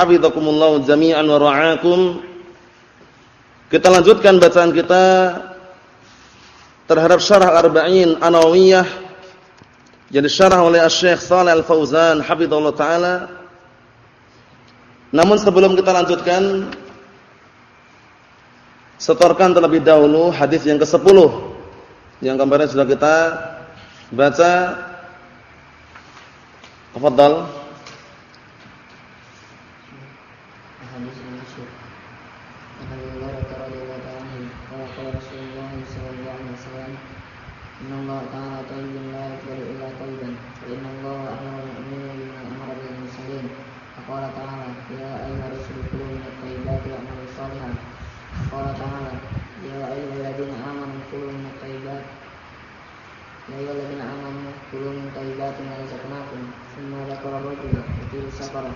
Hafizakumullah jami'an wa ra'akum. Kita lanjutkan bacaan kita terhadap syarah Arba'in An-Nawawiyah yang disyarah oleh Syekh Shalih Al-Fauzan hafizallahu taala. Namun sebelum kita lanjutkan setorkan terlebih dahulu hadis yang ke-10 yang kemarin sudah kita baca. Tafadhal. يا الذين آمنوا كلوا من طيبات ما رزقناكم ثم ذكر الرجل يطيل سفره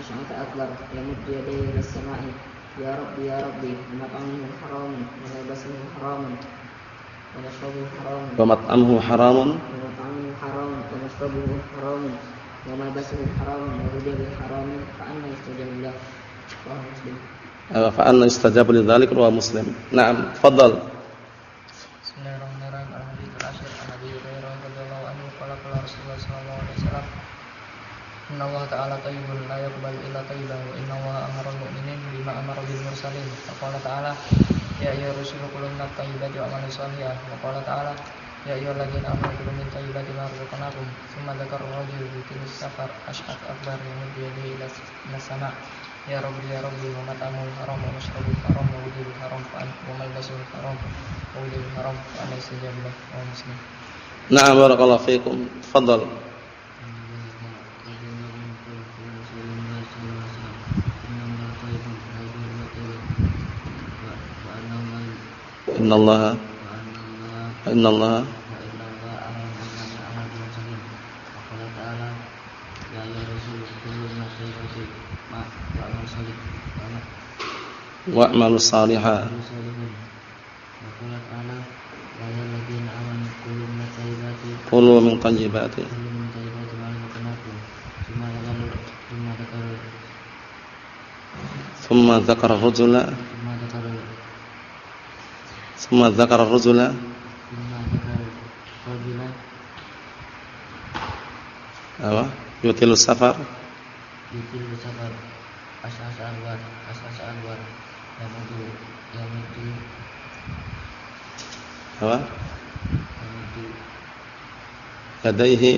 أشعث أكبر يمد يديه إلى السماء يا ربي يا ربي ومطعمه حرام وملبسه حرام ومشربه حرام ومطعمه حرام؟ ومطعمه حرام ومشربه حرام وملبسه حرام وغذي حرام فأنا يستجاب له رواه مسلم فأنا يستجاب لذلك رواه مسلم. نعم تفضل. Inna Allah Ta'ala tayyibun la yakbal illa tayyiban wa inna Allah amara mu'minin bima amara bil mursalin. Wa Ta'ala ya ayyuhar rusulu qul inna tayyibati wa amalu salihah. Wa Ta'ala ya ayyuhal ladzina amanu qul min tayyibati ma razaqnakum thumma dzakara rajul yuqimu safar ashqat akbar yamud yadihi ila sama. Ya Rabbi ya Rabbi wa mat'amul haram wa mashrabul haram wa wudhul haram wa malbasul haram wa wudhul haram wa alaysa jablah wa muslim. Na'am barakallahu fiikum. Tafadhal. innallaha innallaha wa'malu salihah Kulu min tayyibati. Thumma zakar Thumma dzakara rajula Apa? Yutilu safar. Yutilu safar. Asa-asa anwar. Asa-asa anwar. Yang itu yang itu apa? Yang itu yadaihi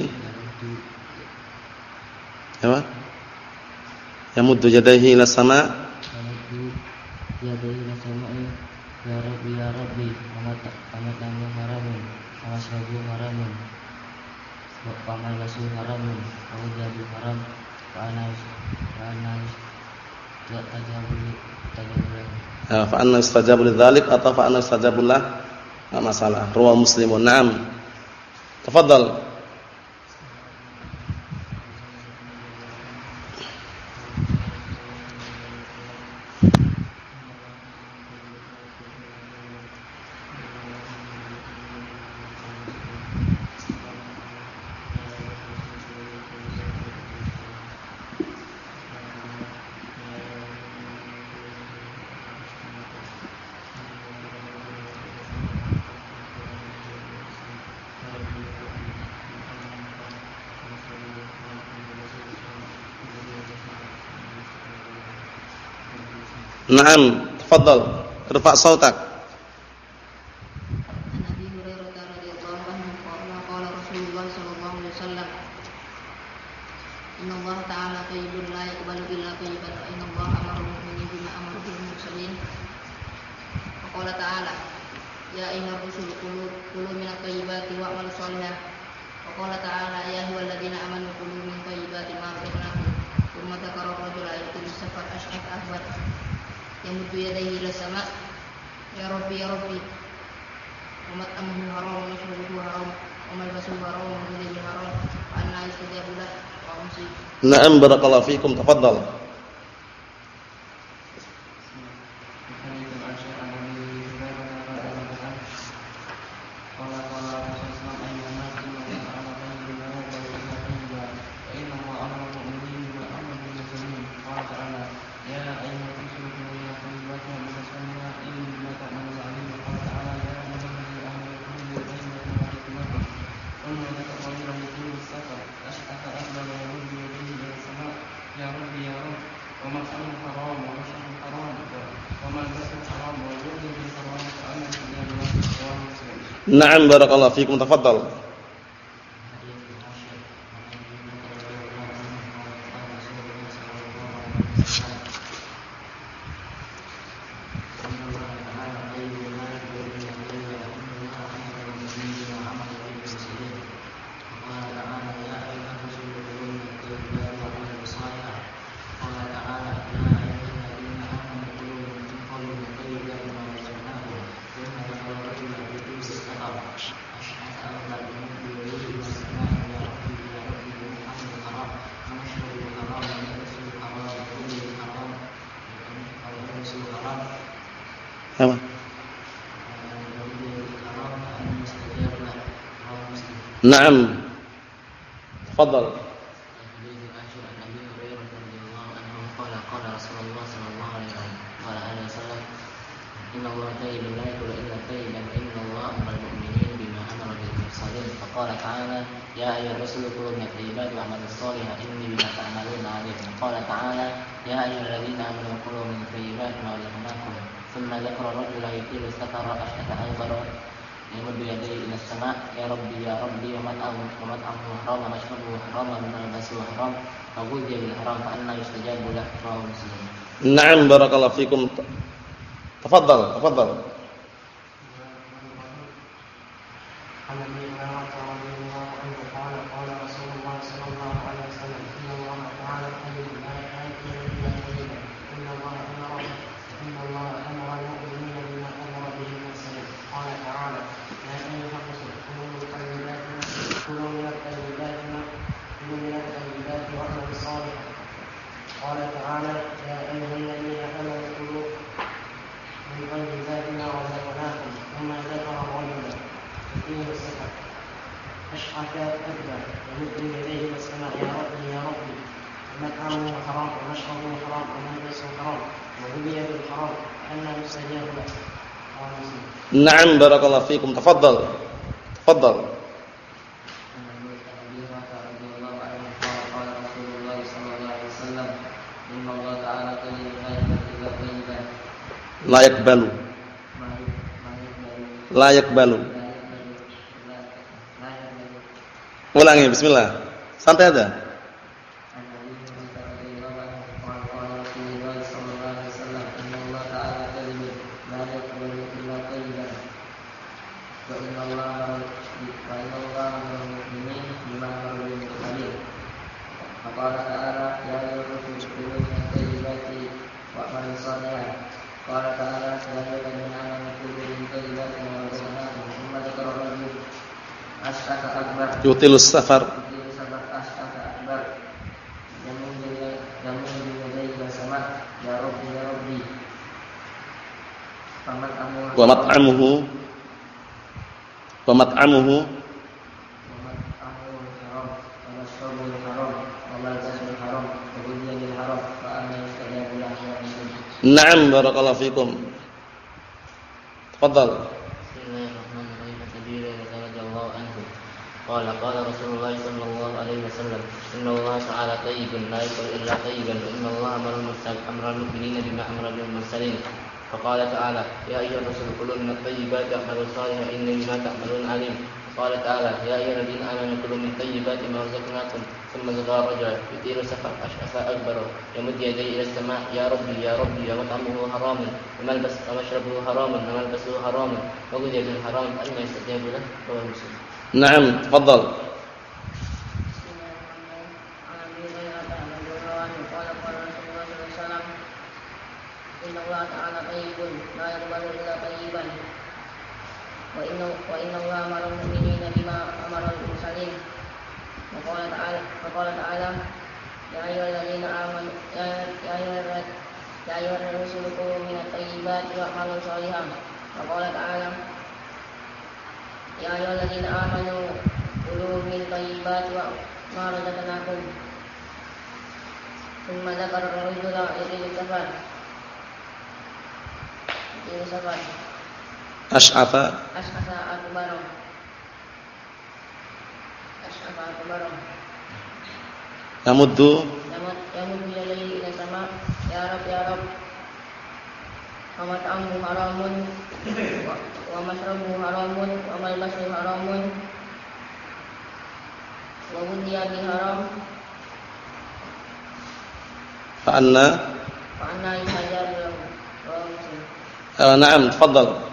apa? Yamuddu yadaihi ila sama yang itu yadaihi ila sama ya rabbi ya rabbi amat amat namu haramun awas rabu haramun haramun kau jadi haram panas panas tidak atau fa anna istajabu lah? Enggak masalah. Ruwah Muslimun. Naam. Tafadhal. Naam, tafadhal. Irfa' sautak. يمد يديه إلى السماء يا ربي يا ربي ومطعمه حرام ومشربه حرام وملبسه حرام وغذيه حرام وأنى يستجاب له وأمسي نعم بارك الله فيكم تفضل Naam barakallahu fikum tafadhal. نعم تفضل إن الله طيب لا يقول إلا طيبا إن الله أمر المؤمنين بما أمر به المرسلين فقال تعالى يا أيها الرسل كلوا من الطيبات واعملوا الصالحات إني بما تعملون عليم وقال تعالى يا أيها الذين آمنوا كلوا من الطيبات ما رزقناكم ثم ذكر الرجل يطيل السفر أشهد أكبر يمد يديه إلى السماء. يا ربي يا ربي ومطعمه ومطعمه حرام ومشربه حرام. وملبسه حرام فغذي بالحرام فأنا يستجاب له. رواه مسلم. نعم بارك الله فيكم. تفضل تفضل. Naam barakallahu fikum. Tafadhal. Tafadhal. Layak balu. Layak balu. Ulangi bismillah. Santai aja. Yutilus safar wa mat'amuhu wa mat'amuhu Naam barakallahu fikum. Tafadhal. قال قال رسول الله صلى الله عليه وسلم إن الله تعالى طيب لا يقبل إلا طيبا وإن الله أمر أمر المؤمنين بما أمر به المرسلين فقال تعالى يا أيها الرسل كلوا من الطيبات واعملوا صالحا إني بما تعملون عليم. قال تعالى يا أيها الذين آمنوا كلوا من طيبات ما رزقناكم ثم ذكر رجلا يطير سفر أشعث أكبر يمد يديه إلى السماء يا ربي يا ربي ومطعمه حرام وملبس ومشربه حرام وملبسه حرام وغذي بالحرام أن يستجاب له؟ هو المسلم نعم تفضل. وإن الله أمر المؤمنين بما أمر المرسلين وقال تعالى وقال تعالى يا أيها الذين آمنوا يا أيها الرسل كلوا من الطيبات واعملوا صالحا وقال تعالى amanu ya ya ayyuhal ya ayyuhar rusulu kulu minat tayyibati wa'malu shalihan wa qala ta'ala ya ayyuhalladzina amanu kulu min tayyibati wa ma razaqnakum ثم ذكر الرجل يطيل السفر يطيل السفر أشعث أشعث أكبر أشعث أكبر يمد يمد يمد يديه إلى السماء يا رب يا رب ومطعمه حرام و- ومشربه حرام وملبسه حرام. وغذي بحرام فأنا فأنا يستجاب له آه نعم تفضل.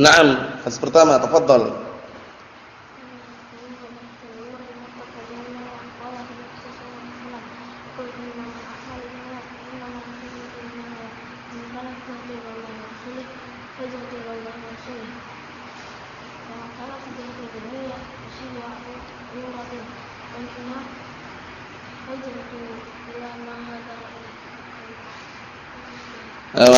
Naam, hadis pertama, tafadhal.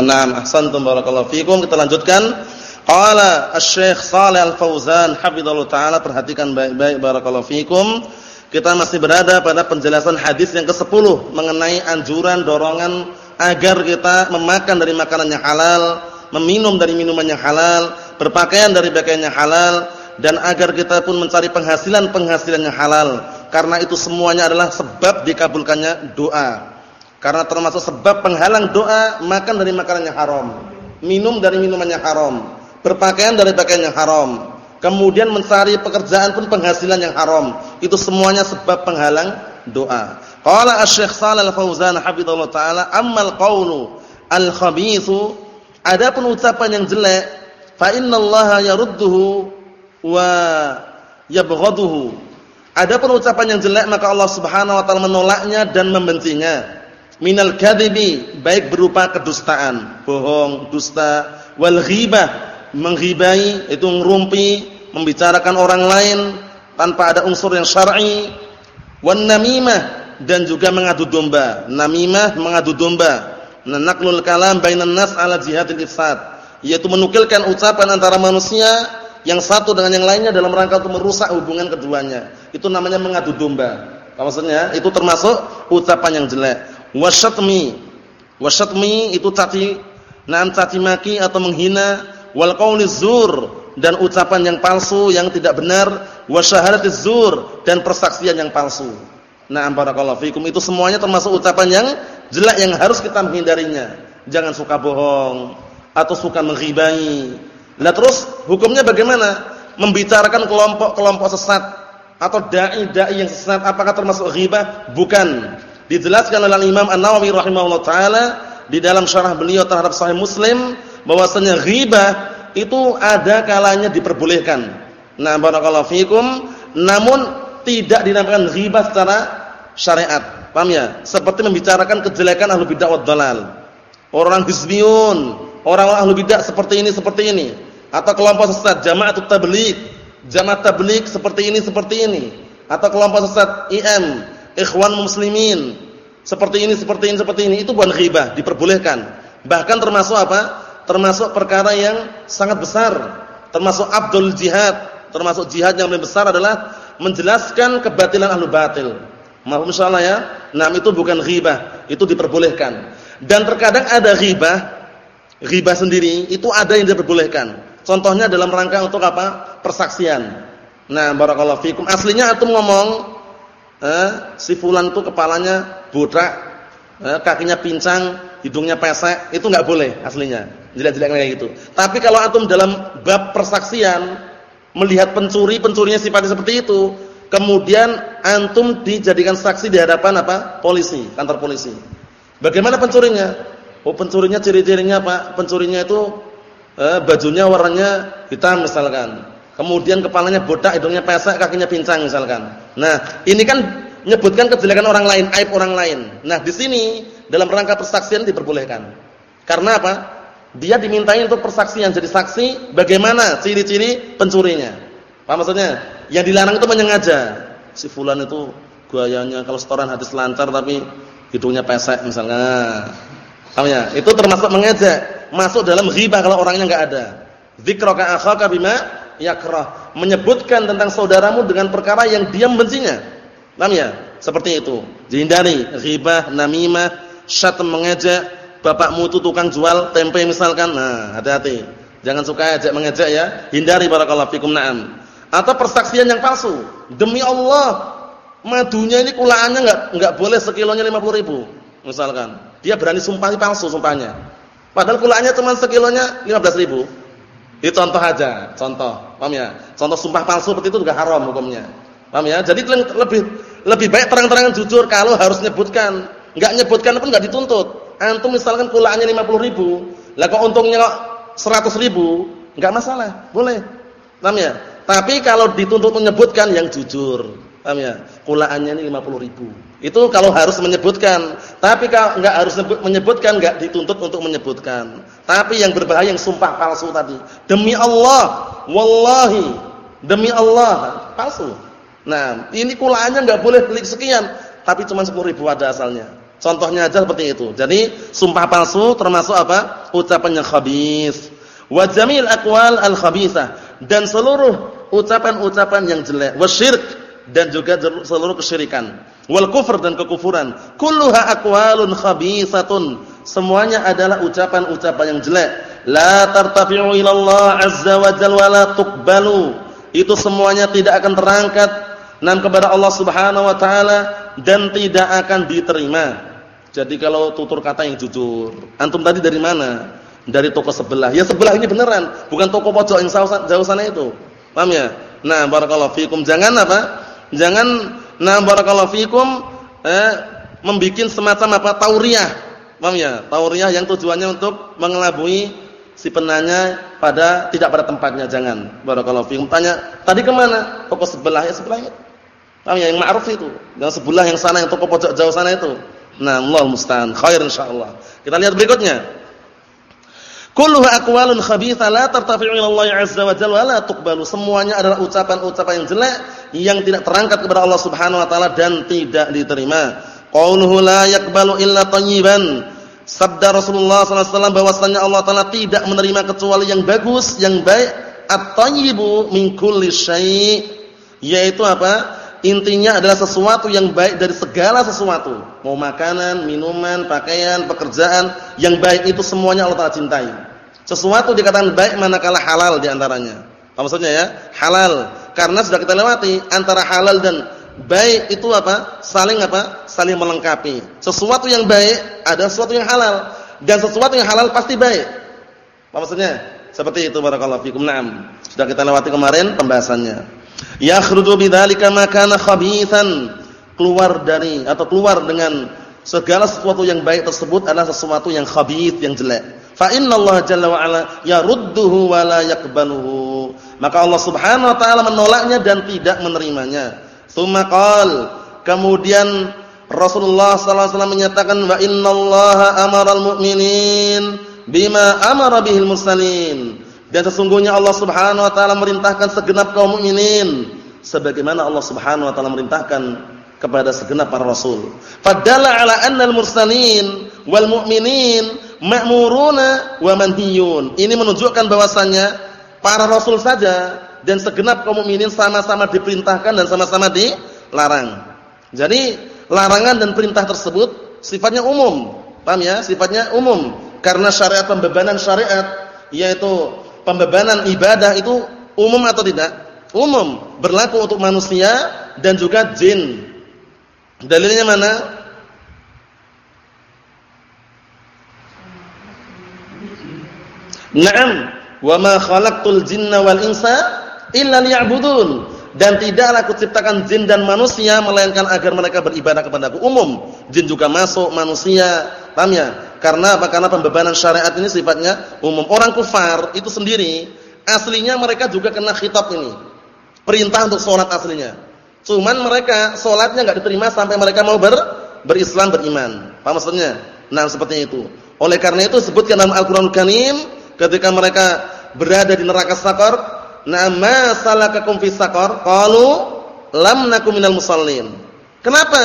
Nah, ahsantum barakallahu fikum. Kita lanjutkan Qala Asy-Syaikh Shalih Al-Fauzan hafizallahu taala perhatikan baik-baik barakallahu fikum. Kita masih berada pada penjelasan hadis yang ke-10 mengenai anjuran dorongan agar kita memakan dari makanan yang halal, meminum dari minuman yang halal, berpakaian dari pakaian yang halal dan agar kita pun mencari penghasilan-penghasilan yang halal. Karena itu semuanya adalah sebab dikabulkannya doa. Karena termasuk sebab penghalang doa makan dari makanan yang haram, minum dari minuman yang haram, berpakaian dari pakaian yang haram. Kemudian mencari pekerjaan pun penghasilan yang haram. Itu semuanya sebab penghalang doa. Qala Asy-Syaikh Shalal Fauzan hafizallahu taala, "Ammal qawlu al-khabithu" Adapun ucapan yang jelek, fa innallaha yarudduhu wa yabghaduhu. Adapun ucapan yang jelek maka Allah Subhanahu wa taala menolaknya dan membencinya. Minal kadhibi baik berupa kedustaan, bohong, dusta, wal ghibah, menghibai itu ngerumpi, membicarakan orang lain tanpa ada unsur yang syar'i, wan namimah dan juga mengadu domba. Namimah mengadu domba. Naqlul kalam bainan nas ala jihadil ifsad, yaitu menukilkan ucapan antara manusia yang satu dengan yang lainnya dalam rangka untuk merusak hubungan keduanya. Itu namanya mengadu domba. Maksudnya? Itu termasuk ucapan yang jelek. Wasyatmi. Wasyatmi itu caci nam caci maki atau menghina wal qauli zur dan ucapan yang palsu yang tidak benar wasyahadatiz dan persaksian yang palsu. Nah, barakallahu fikum itu semuanya termasuk ucapan yang jelek yang harus kita menghindarinya. Jangan suka bohong atau suka menghibai. Lah terus hukumnya bagaimana? Membicarakan kelompok-kelompok sesat atau dai-dai yang sesat apakah termasuk ghibah? Bukan. Dijelaskan oleh Imam An-Nawawi rahimahullah taala di dalam syarah beliau terhadap Sahih Muslim bahwasanya ghibah itu ada kalanya diperbolehkan. Nah, barakallahu fikum, namun tidak dinamakan ghibah secara syariat. Paham ya? Seperti membicarakan kejelekan ahlu bidah wad dalal. Orang hizbiyun, orang-orang ahlu bidah seperti ini seperti ini atau kelompok sesat jamaah tabligh, jamaah tabligh seperti ini seperti ini atau kelompok sesat IM, ikhwan muslimin seperti ini seperti ini seperti ini itu bukan ghibah, diperbolehkan. Bahkan termasuk apa? Termasuk perkara yang sangat besar, termasuk abdul jihad, termasuk jihad yang lebih besar adalah menjelaskan kebatilan ahlu batil. Maaf insyaallah ya. Nah, itu bukan ghibah, itu diperbolehkan. Dan terkadang ada ghibah, ghibah sendiri itu ada yang diperbolehkan. Contohnya dalam rangka untuk apa? Persaksian. Nah, barakallahu fikum. Aslinya antum ngomong eh, si fulan itu kepalanya botak, eh, kakinya pincang, hidungnya pesek, itu enggak boleh aslinya. Jelek-jelek kayak gitu. Tapi kalau antum dalam bab persaksian melihat pencuri, pencurinya sifatnya seperti itu, kemudian antum dijadikan saksi di hadapan apa? polisi, kantor polisi. Bagaimana pencurinya? Oh, pencurinya ciri-cirinya apa? Pencurinya itu eh, bajunya warnanya hitam misalkan. Kemudian kepalanya botak, hidungnya pesek, kakinya pincang misalkan. Nah, ini kan menyebutkan kejelekan orang lain, aib orang lain. Nah, di sini dalam rangka persaksian diperbolehkan. Karena apa? Dia dimintai untuk persaksian jadi saksi bagaimana ciri-ciri pencurinya. Apa maksudnya? Yang dilarang itu menyengaja. Si fulan itu gayanya kalau setoran hadis lancar tapi hidungnya pesek misalnya. Paham ya? Itu termasuk mengejek, masuk dalam ghibah kalau orangnya enggak ada. Dzikraka akhaka bima yakrah, menyebutkan tentang saudaramu dengan perkara yang dia membencinya. Paham ya? Seperti itu. Dihindari ghibah, namimah, syatm mengejek, bapakmu itu tukang jual tempe misalkan. Nah, hati-hati. Jangan suka ajak mengejek ya. Hindari barakallahu fikum na'am. Atau persaksian yang palsu. Demi Allah, madunya ini kulaannya enggak enggak boleh sekilonya 50 ribu misalkan. Dia berani sumpah palsu sumpahnya. Padahal kulaannya cuma sekilonya 15 ribu. Itu contoh aja, contoh. Paham ya? Contoh sumpah palsu seperti itu juga haram hukumnya. Paham ya? Jadi lebih lebih baik terang-terangan jujur kalau harus nyebutkan. Enggak nyebutkan pun enggak dituntut. Antum misalkan kulaannya 50 ribu, lah kok untungnya kok 100 ribu, enggak masalah, boleh. Ya? Tapi kalau dituntut menyebutkan yang jujur. Ya? Kulaannya ini 50 ribu. Itu kalau harus menyebutkan. Tapi kalau enggak harus menyebutkan, enggak dituntut untuk menyebutkan. Tapi yang berbahaya yang sumpah palsu tadi. Demi Allah, wallahi, demi Allah, palsu. Nah, ini kulaannya enggak boleh beli sekian, tapi cuma 10 ribu ada asalnya. Contohnya aja seperti itu. Jadi, sumpah palsu termasuk apa? Ucapan yang khabis. Wa jamil aqwal al-khabithah dan seluruh ucapan-ucapan yang jelek. Wasyirk dan juga seluruh kesyirikan. Wal kufur dan kekufuran. Kulluha aqwalun khabithatun semuanya adalah ucapan-ucapan yang jelek. La tartafi'u ila Allah azza wa jalla wa la itu semuanya tidak akan terangkat. Nam kepada Allah Subhanahu wa taala. Dan tidak akan diterima jadi kalau tutur kata yang jujur antum tadi dari mana dari toko sebelah ya sebelah ini beneran bukan toko pojok yang jauh sana itu paham ya nah barakallahu fikum jangan apa Jangan nah barakallahu fikum eh membikin semacam apa tauriah. Paham ya? Tauriah yang tujuannya untuk mengelabui si penanya pada tidak pada tempatnya jangan. Barakallahu fikum. Tanya, "Tadi ke mana?" Toko sebelah ya sebelah. Paham ya? Yang ma'ruf itu. Yang sebelah yang sana yang toko pojok jauh sana itu. Nah, Allah musta'an. Khair insyaallah. Kita lihat berikutnya. Kulluha aqwalun khabitha la tartafi'u ila Allah 'azza wa jalla wa la tuqbalu. Semuanya adalah ucapan-ucapan yang jelek yang tidak terangkat kepada Allah Subhanahu wa taala dan tidak diterima. Qauluhu la yaqbalu illa thayyiban. Sabda Rasulullah sallallahu alaihi wasallam bahwasanya Allah taala tidak menerima kecuali yang bagus, yang baik. At-thayyibu min kulli syai'. Yaitu apa? Intinya adalah sesuatu yang baik dari segala sesuatu. Mau makanan, minuman, pakaian, pekerjaan, yang baik itu semuanya Allah Taala cintai. Sesuatu dikatakan baik manakala halal di antaranya. Apa maksudnya ya? Halal. Karena sudah kita lewati antara halal dan baik itu apa? Saling apa? Saling melengkapi. Sesuatu yang baik ada sesuatu yang halal dan sesuatu yang halal pasti baik. Apa maksudnya? Seperti itu barakallahu fikum. Naam. Sudah kita lewati kemarin pembahasannya. Yakhruju bidzalika ma kana khabithan keluar dari atau keluar dengan segala sesuatu yang baik tersebut adalah sesuatu yang khabith, yang jelek. Fa innallaha jalla wa ala yarudduhu wa la yaqbaluhu. Maka Allah Subhanahu wa taala menolaknya dan tidak menerimanya. Tsumma kemudian Rasulullah sallallahu alaihi wasallam menyatakan wa innallaha amaral mu'minin bima amara bihil mursalin. Dan sesungguhnya Allah Subhanahu wa taala merintahkan segenap kaum mukminin sebagaimana Allah Subhanahu wa taala merintahkan kepada segenap para rasul. Fadalla ala anna al-mursalin wal mu'minin ma'muruna wa manhiyun. Ini menunjukkan bahwasannya para rasul saja dan segenap kaum mukminin sama-sama diperintahkan dan sama-sama dilarang. Jadi larangan dan perintah tersebut sifatnya umum. Paham ya? Sifatnya umum karena syariat pembebanan syariat yaitu pembebanan ibadah itu umum atau tidak? Umum, berlaku untuk manusia dan juga jin Dalilnya mana? Naam, wa ma khalaqtul jinna wal insa illa liya'budun. Dan tidaklah aku ciptakan jin dan manusia melainkan agar mereka beribadah kepadaku. Umum, jin juga masuk, manusia. Paham ya? Karena apa? Karena pembebanan syariat ini sifatnya umum. Orang kufar itu sendiri aslinya mereka juga kena khitab ini. Perintah untuk sholat aslinya. Cuman mereka sholatnya nggak diterima sampai mereka mau ber, berislam beriman. Paham maksudnya? Nah, seperti itu. Oleh karena itu sebutkan dalam Al-Qur'an Karim ketika mereka berada di neraka sakar, "Nama salakakum fis sakar?" Qalu lam nakum minal. Kenapa?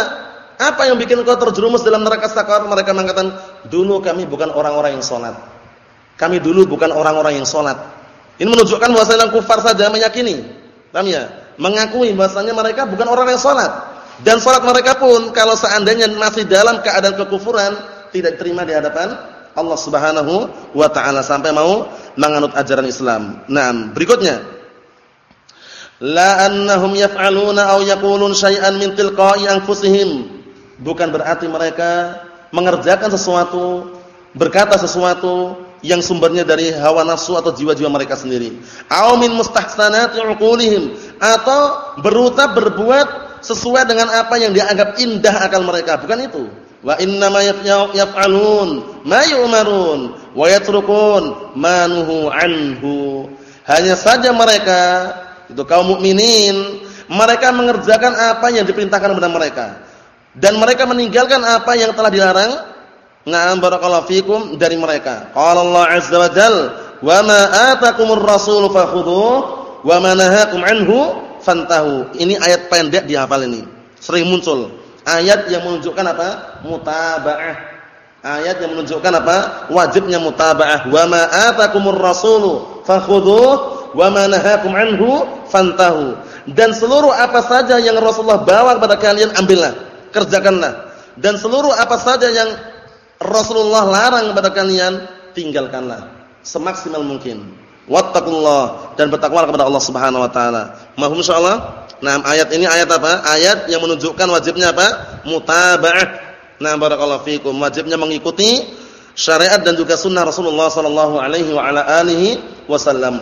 Apa yang bikin kau terjerumus dalam neraka sakar? Mereka mengatakan, "Dulu kami bukan orang-orang yang salat. Kami dulu bukan orang-orang yang salat." Ini menunjukkan bahwasanya kufar saja meyakini. Paham ya? Mengakui bahwasanya mereka bukan orang yang salat. Dan salat mereka pun kalau seandainya masih dalam keadaan kekufuran tidak diterima di hadapan Allah Subhanahu wa taala sampai mau menganut ajaran Islam. Nah, berikutnya la annahum yaf'aluna aw yaqulun syai'an min tilqa'i anfusihim. Bukan berarti mereka mengerjakan sesuatu, berkata sesuatu yang sumbernya dari hawa nafsu atau jiwa-jiwa mereka sendiri. Aw min mustahsanati uqulihim atau beruta berbuat sesuai dengan apa yang dianggap indah akal mereka. Bukan itu. Wa inna ma yaf'alun ma yu'marun wa yatrukun ma anhu. Hanya saja mereka itu kaum mukminin mereka mengerjakan apa yang diperintahkan kepada mereka dan mereka meninggalkan apa yang telah dilarang. Na'am barakallahu fikum dari mereka. Qala Allah azza wa jalla, "Wa ma atakumur rasul fakhudhuhu wa ma nahakum anhu fantahu." Ini ayat pendek dihafal ini. Sering muncul ayat yang menunjukkan apa? Mutabaah. Ayat yang menunjukkan apa? Wajibnya mutabaah. Wa ma atakumur rasulu fakhudhuh wa ma nahakum anhu fantahu. Dan seluruh apa saja yang Rasulullah bawa kepada kalian ambillah, kerjakanlah. Dan seluruh apa saja yang Rasulullah larang kepada kalian tinggalkanlah semaksimal mungkin. Wattaqullah dan bertakwa kepada Allah Subhanahu wa taala. Mahum insyaallah Nah, ayat ini ayat apa? Ayat yang menunjukkan wajibnya apa? Mutaba'ah. Nah, barakallahu fikum. Wajibnya mengikuti syariat dan juga sunnah Rasulullah sallallahu alaihi wa ala alihi wasallam.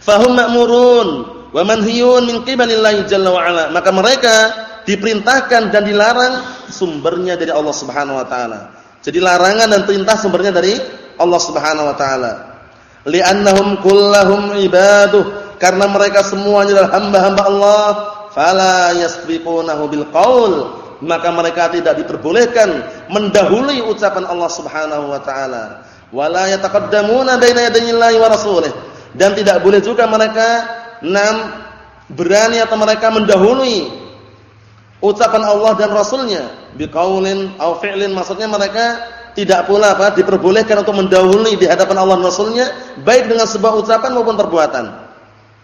Fahum ma'murun wa manhiyun min qibalillahi jalla wa ala. Maka mereka diperintahkan dan dilarang sumbernya dari Allah Subhanahu wa taala. Jadi larangan dan perintah sumbernya dari Allah Subhanahu wa taala. Li'annahum kullahum ibaduh karena mereka semuanya adalah hamba-hamba Allah fala yasbiqunahu bil qaul maka mereka tidak diperbolehkan mendahului ucapan Allah Subhanahu wa taala wala yataqaddamuna baina yadayillahi wa rasulih dan tidak boleh juga mereka enam berani atau mereka mendahului ucapan Allah dan rasulnya biqaulin au fi'lin maksudnya mereka tidak pula apa diperbolehkan untuk mendahului di hadapan Allah dan rasulnya baik dengan sebuah ucapan maupun perbuatan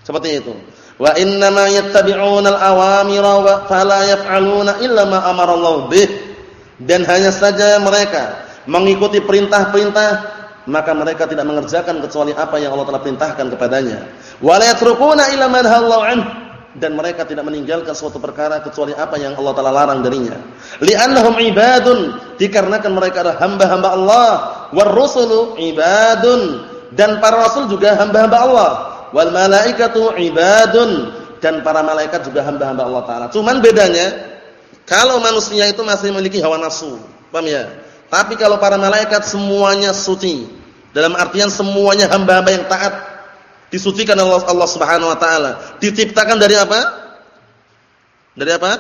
seperti itu. Wa inna ma yattabi'una al-awamira wa fala yaf'aluna illa ma amara Allah bih. Dan hanya saja mereka mengikuti perintah-perintah maka mereka tidak mengerjakan kecuali apa yang Allah telah perintahkan kepadanya. Wa la yatrukuna illa ma an dan mereka tidak meninggalkan suatu perkara kecuali apa yang Allah telah larang darinya. Li'annahum ibadun dikarenakan mereka adalah hamba-hamba Allah, war rusulu ibadun dan para rasul juga hamba-hamba Allah wal malaikatu ibadun dan para malaikat juga hamba-hamba Allah taala. Cuman bedanya kalau manusia itu masih memiliki hawa nafsu, paham ya? Tapi kalau para malaikat semuanya suci. Dalam artian semuanya hamba-hamba yang taat disucikan Allah Allah Subhanahu wa taala. Diciptakan dari apa? Dari apa?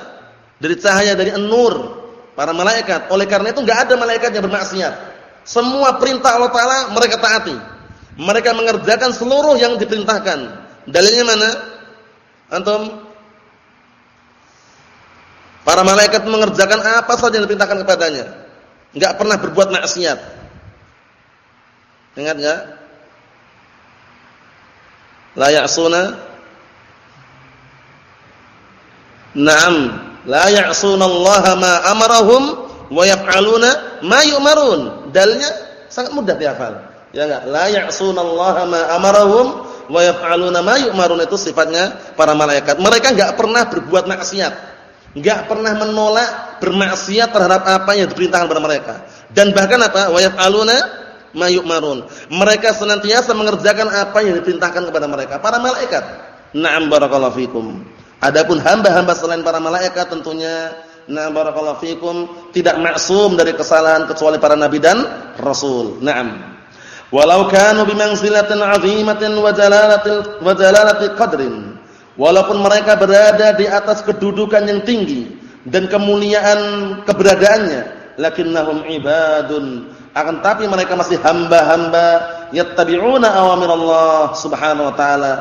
Dari cahaya dari an-nur. Para malaikat. Oleh karena itu enggak ada malaikat yang bermaksiat. Semua perintah Allah taala mereka taati. Mereka mengerjakan seluruh yang diperintahkan. Dalilnya mana? Antum? Para malaikat mengerjakan apa saja yang diperintahkan kepadanya. Enggak pernah berbuat maksiat. Ingat enggak? La ya'suna Naam, la ya'suna Allah ma amarahum wa yaf'aluna ma yu'marun. Dalilnya sangat mudah dihafal. Ya enggak? La ya'sunallaha ma amarahum wa yaf'aluna ma yu'marun itu sifatnya para malaikat. Mereka enggak pernah berbuat maksiat. enggak pernah menolak bermaksiat terhadap apa yang diperintahkan kepada mereka. Dan bahkan apa? Wa yaf'aluna ma yu'marun. Mereka senantiasa mengerjakan apa yang diperintahkan kepada mereka. Para malaikat. Na'am barakallahu fikum. Adapun hamba-hamba selain para malaikat tentunya Na'am barakallahu fikum tidak maksum dari kesalahan kecuali para nabi dan rasul. Naam. Walau kanu bimanzilatin 'azimatin wa jalalatil wa jalalati qadrin. Walaupun mereka berada di atas kedudukan yang tinggi dan kemuliaan keberadaannya, lakinnahum ibadun. Akan tapi mereka masih hamba-hamba yattabi'una awamir Allah Subhanahu wa taala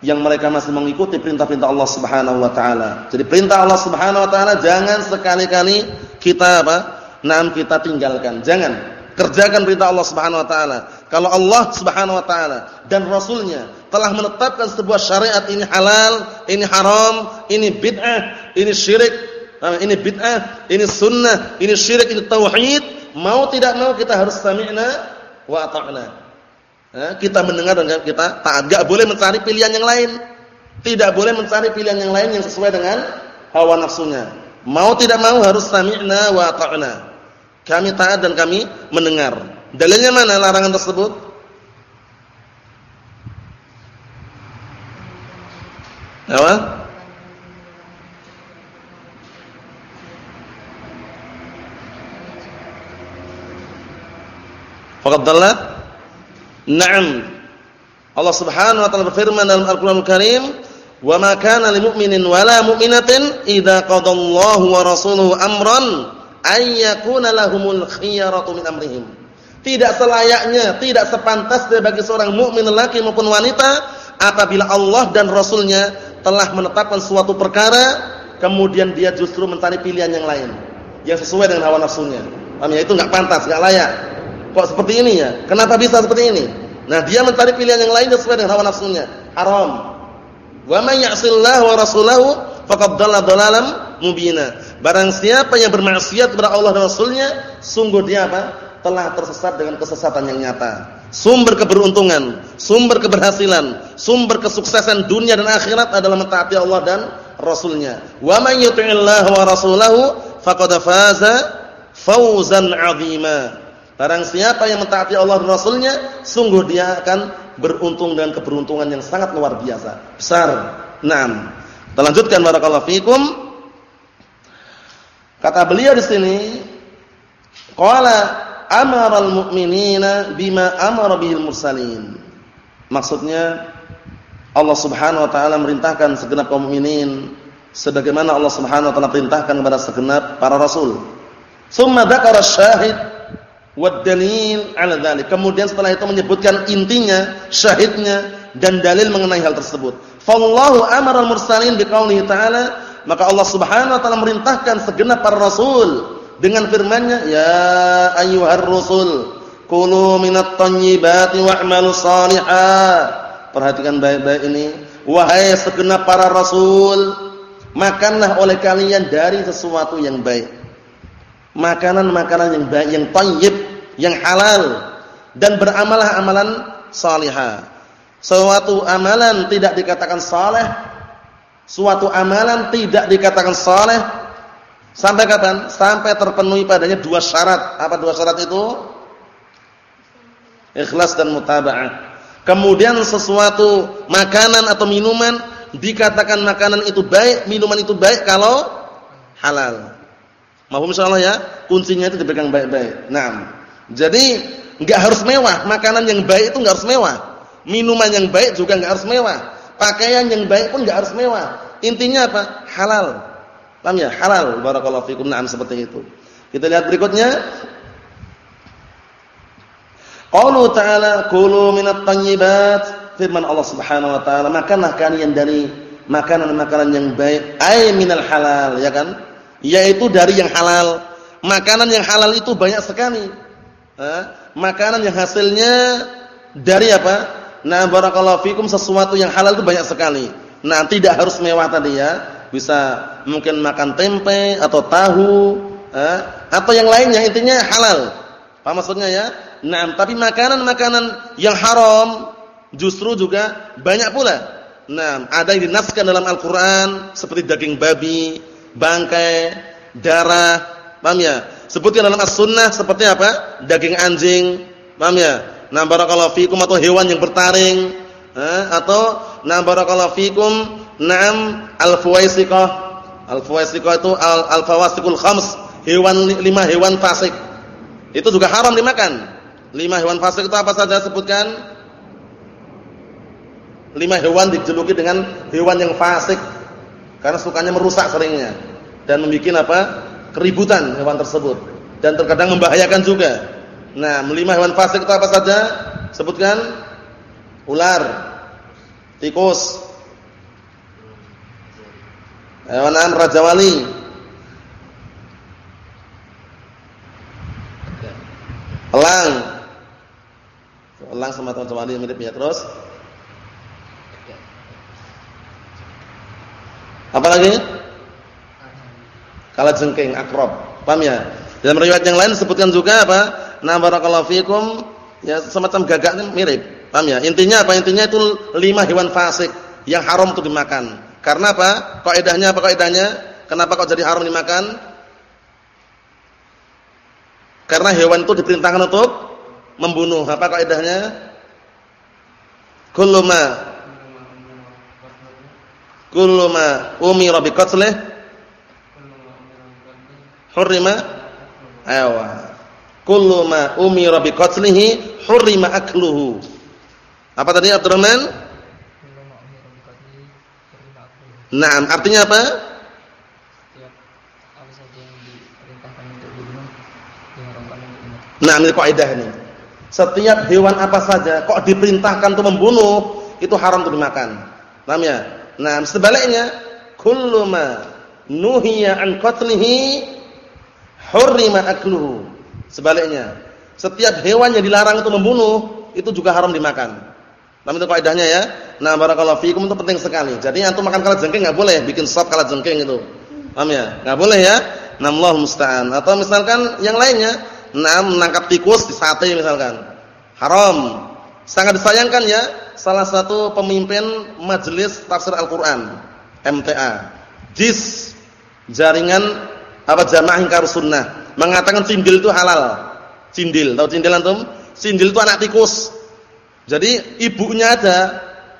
yang mereka masih mengikuti perintah-perintah Allah Subhanahu wa taala. Jadi perintah Allah Subhanahu wa taala jangan sekali-kali kita apa? Naam kita tinggalkan. Jangan. Kerjakan perintah Allah Subhanahu wa taala. Kalau Allah Subhanahu wa taala dan rasulnya telah menetapkan sebuah syariat ini halal, ini haram, ini bid'ah, ini syirik, ini bid'ah, ini sunnah, ini syirik, ini tauhid, mau tidak mau kita harus sami'na wa ata'na. Eh, kita mendengar dan kita taat. Enggak boleh mencari pilihan yang lain. Tidak boleh mencari pilihan yang lain yang sesuai dengan hawa nafsunya. Mau tidak mau harus sami'na wa ta'na. Kami taat dan kami mendengar. Dalilnya mana larangan tersebut? Apa? Faqad dalla Naam. Allah Subhanahu wa taala berfirman dalam Al-Qur'anul Karim, "Wa ma kana lil mu'minin wala mu'minatin idza qadallahu wa rasuluhu amran ay yakuna lahumul khiyaratu min amrihim." Tidak selayaknya, tidak sepantasnya bagi seorang mukmin laki maupun wanita apabila Allah dan Rasulnya telah menetapkan suatu perkara, kemudian dia justru mencari pilihan yang lain yang sesuai dengan hawa nafsunya. Paham ya? Itu enggak pantas, enggak layak. Kok seperti ini ya? Kenapa bisa seperti ini? Nah, dia mencari pilihan yang lain sesuai dengan hawa nafsunya. Haram. Wa may ya'sillahu wa rasulahu faqad dhalla dhalalan mubina. Barang siapa yang bermaksiat kepada Allah dan Rasulnya, sungguh dia apa? Telah tersesat dengan kesesatan yang nyata. Sumber keberuntungan, sumber keberhasilan, sumber kesuksesan dunia dan akhirat adalah mentaati Allah dan Rasulnya. Wa may yuti'illahu wa rasulahu faqad faza fawzan 'azima. Barang siapa yang mentaati Allah dan Rasulnya, sungguh dia akan beruntung dengan keberuntungan yang sangat luar biasa. Besar. Naam. Kita lanjutkan barakallahu fikum. Kata beliau di sini, qala amaral mu'minina bima amara bihil mursalin. Maksudnya Allah Subhanahu wa taala merintahkan segenap kaum mukminin sebagaimana Allah Subhanahu wa taala perintahkan kepada segenap para rasul. Summa dzakara syahid wad dalil ala dzalik. Kemudian setelah itu menyebutkan intinya, syahidnya dan dalil mengenai hal tersebut. Fallahu amara al-mursalin biqaulihi ta'ala, maka Allah Subhanahu wa taala merintahkan segenap para rasul dengan firman-Nya, "Ya ayyuhar rusul, kulu minat thayyibati wa'malu shalihan." Perhatikan baik-baik ini. Wahai segenap para rasul, makanlah oleh kalian dari sesuatu yang baik makanan-makanan yang baik, yang thayyib, yang halal dan beramalah amalan salihah. Suatu amalan tidak dikatakan saleh, suatu amalan tidak dikatakan saleh sampai kapan? Sampai terpenuhi padanya dua syarat. Apa dua syarat itu? Ikhlas dan mutaba'ah. Kemudian sesuatu makanan atau minuman dikatakan makanan itu baik, minuman itu baik kalau halal. Mahfum insyaallah ya? Kuncinya itu dipegang baik-baik. Nah, jadi enggak harus mewah. Makanan yang baik itu enggak harus mewah. Minuman yang baik juga enggak harus mewah. Pakaian yang baik pun enggak harus mewah. Intinya apa? Halal. Paham ya? Halal. Barakallahu fikum. Naam seperti itu. Kita lihat berikutnya. Qaulu ta'ala kulu minat thayyibat. Firman Allah Subhanahu wa taala, makanlah kalian dari makanan-makanan yang baik, ay minal halal, ya kan? Yaitu dari yang halal. Makanan yang halal itu banyak sekali. makanan yang hasilnya dari apa? Nah, barakallahu fikum sesuatu yang halal itu banyak sekali. Nah, tidak harus mewah tadi ya. Bisa mungkin makan tempe atau tahu, eh, atau yang lainnya intinya halal. Apa maksudnya ya? Nah, tapi makanan-makanan yang haram justru juga banyak pula. Nah, ada yang dinaskan dalam Al-Qur'an seperti daging babi, bangkai, darah, paham ya? Sebutkan dalam as-sunnah seperti apa? Daging anjing, paham ya? Nah barakallahu fikum atau hewan yang bertaring, eh, atau nah barakallahu fikum na'am al-fuwaisiqah. Al-fuwaisiqah itu al-fawasikul khams, hewan lima hewan fasik. Itu juga haram dimakan. Lima hewan fasik itu apa saja sebutkan? Lima hewan dijuluki dengan hewan yang fasik karena sukanya merusak seringnya dan membuat apa? keributan hewan tersebut dan terkadang membahayakan juga. Nah, lima hewan fasik itu apa saja? Sebutkan ular, tikus, hewan raja wali, elang, Elang sama teman-teman ini mirip ya terus. Apa lagi? Kala jengking, akrob. Paham ya? Dalam riwayat yang lain sebutkan juga apa? Nah barakallahu fikum ya semacam gagaknya mirip. Paham ya? Intinya apa? Intinya itu lima hewan fasik yang haram untuk dimakan. Karena apa? Kaidahnya apa kaidahnya? Kenapa kok jadi haram dimakan? Karena hewan itu diperintahkan untuk membunuh. Apa kaidahnya? Kullu ma kullu ma umira bi qatlih hurrima aywa. Kullu ma umira bi qatlihi hurrima akluhu. Apa tadi Abdurrahman? Naam, artinya apa? Nah, ini kaidah ini. Setiap hewan apa saja kok diperintahkan untuk membunuh, itu haram untuk dimakan. Paham ya? Nah, sebaliknya, kullu ma nuhiya an qatlihi hurrima akluhu. Sebaliknya, setiap hewan yang dilarang untuk membunuh, itu juga haram dimakan. Nah, itu kaidahnya ya. Nah, barakallahu fiikum itu penting sekali. Jadi antum makan kala jengking enggak boleh bikin sop kala jengking itu. Paham ya? Enggak boleh ya. Namllahu musta'an. Atau misalkan yang lainnya, Nah, menangkap tikus di sate misalkan. Haram. Sangat disayangkan ya, salah satu pemimpin majelis tafsir Al-Qur'an, MTA. JIS, jaringan apa jamaah ingkar sunnah, mengatakan cindil itu halal. Cindil, tahu cindil antum? Cindil itu anak tikus. Jadi ibunya ada,